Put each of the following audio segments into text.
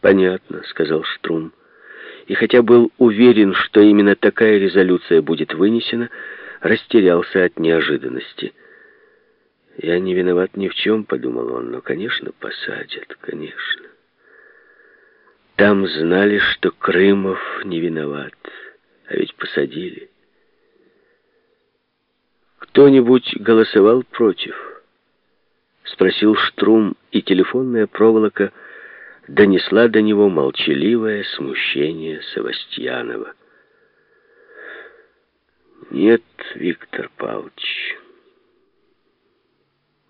«Понятно», — сказал Штрум. И хотя был уверен, что именно такая резолюция будет вынесена, растерялся от неожиданности. «Я не виноват ни в чем», — подумал он, — «но, конечно, посадят, конечно». Там знали, что Крымов не виноват, а ведь посадили. «Кто-нибудь голосовал против?» — спросил Штрум, и телефонная проволока донесла до него молчаливое смущение Савастьянова. «Нет, Виктор Павлович,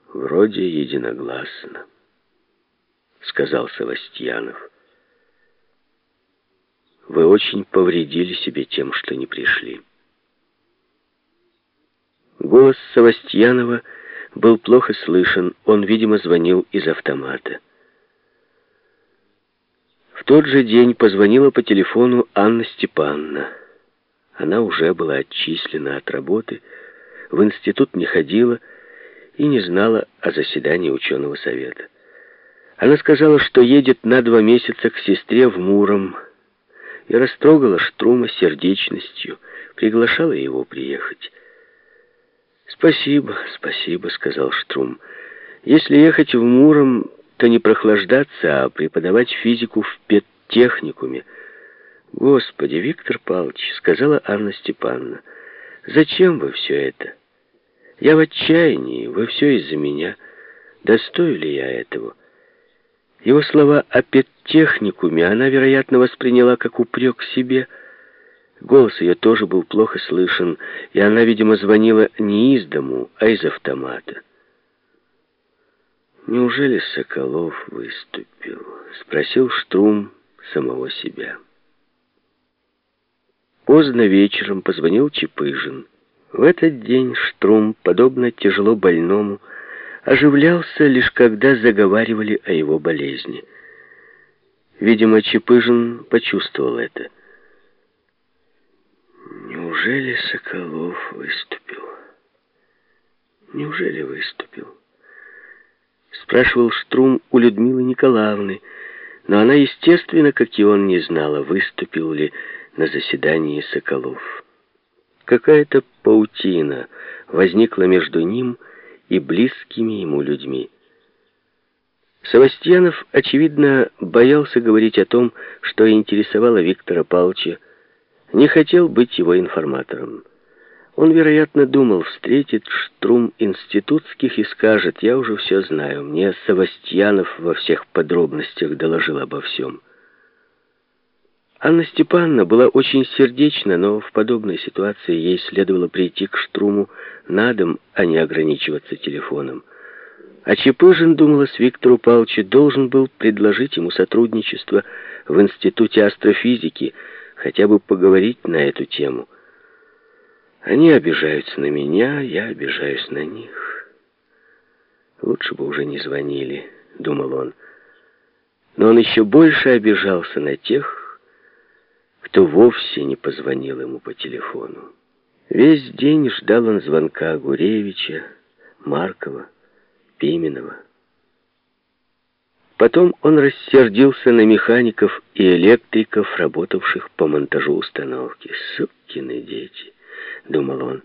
вроде единогласно», — сказал Савастьянов. «Вы очень повредили себе тем, что не пришли». Голос Савастьянова был плохо слышен, он, видимо, звонил из автомата. В тот же день позвонила по телефону Анна Степановна. Она уже была отчислена от работы, в институт не ходила и не знала о заседании ученого совета. Она сказала, что едет на два месяца к сестре в Муром, и растрогала Штрума сердечностью, приглашала его приехать. «Спасибо, спасибо», — сказал Штрум. «Если ехать в Муром, то не прохлаждаться, а преподавать физику в педтехникуме». «Господи, Виктор Павлович», — сказала Анна Степановна, — «зачем вы все это? Я в отчаянии, вы все из-за меня. Достою ли я этого?» Его слова о педтехникуме она, вероятно, восприняла как упрек себе, — Голос ее тоже был плохо слышен, и она, видимо, звонила не из дому, а из автомата. «Неужели Соколов выступил?» — спросил Штрум самого себя. Поздно вечером позвонил Чепыжин. В этот день Штрум, подобно тяжело больному, оживлялся лишь когда заговаривали о его болезни. Видимо, Чепыжин почувствовал это — Неужели Соколов выступил? Неужели выступил? Спрашивал Штрум у Людмилы Николаевны, но она, естественно, как и он, не знала, выступил ли на заседании Соколов. Какая-то паутина возникла между ним и близкими ему людьми. Савастьянов, очевидно, боялся говорить о том, что интересовало Виктора Павловича, не хотел быть его информатором. Он, вероятно, думал, встретит штрум институтских и скажет, «Я уже все знаю, мне Савастьянов во всех подробностях доложил обо всем». Анна Степановна была очень сердечна, но в подобной ситуации ей следовало прийти к Штруму на дом, а не ограничиваться телефоном. А Чепыжин, думалось, Виктору Павловичу должен был предложить ему сотрудничество в Институте астрофизики – хотя бы поговорить на эту тему. Они обижаются на меня, я обижаюсь на них. Лучше бы уже не звонили, думал он. Но он еще больше обижался на тех, кто вовсе не позвонил ему по телефону. Весь день ждал он звонка Гуревича, Маркова, Пименова. Потом он рассердился на механиков и электриков, работавших по монтажу установки. «Сукины дети», — думал он,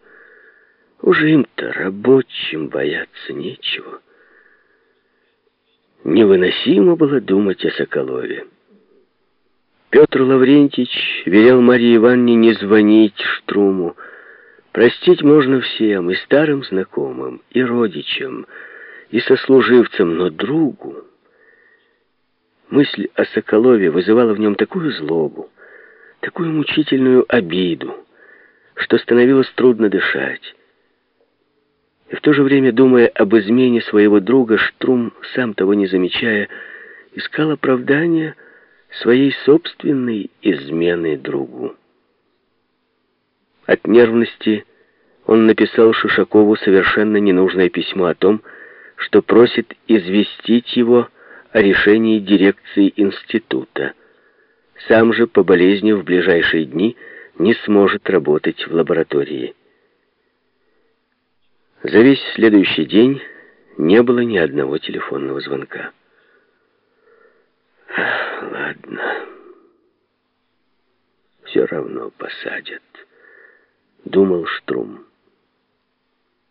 — «уже им-то рабочим бояться нечего». Невыносимо было думать о Соколове. Петр Лаврентьевич велел Марии Ивановне не звонить Штруму. Простить можно всем, и старым знакомым, и родичам, и сослуживцам, но другу... Мысль о Соколове вызывала в нем такую злобу, такую мучительную обиду, что становилось трудно дышать. И в то же время, думая об измене своего друга, Штрум, сам того не замечая, искал оправдания своей собственной измены другу. От нервности он написал Шушакову совершенно ненужное письмо о том, что просит известить его о решении дирекции института. Сам же по болезни в ближайшие дни не сможет работать в лаборатории. За весь следующий день не было ни одного телефонного звонка. Ладно. Все равно посадят, думал Штрум.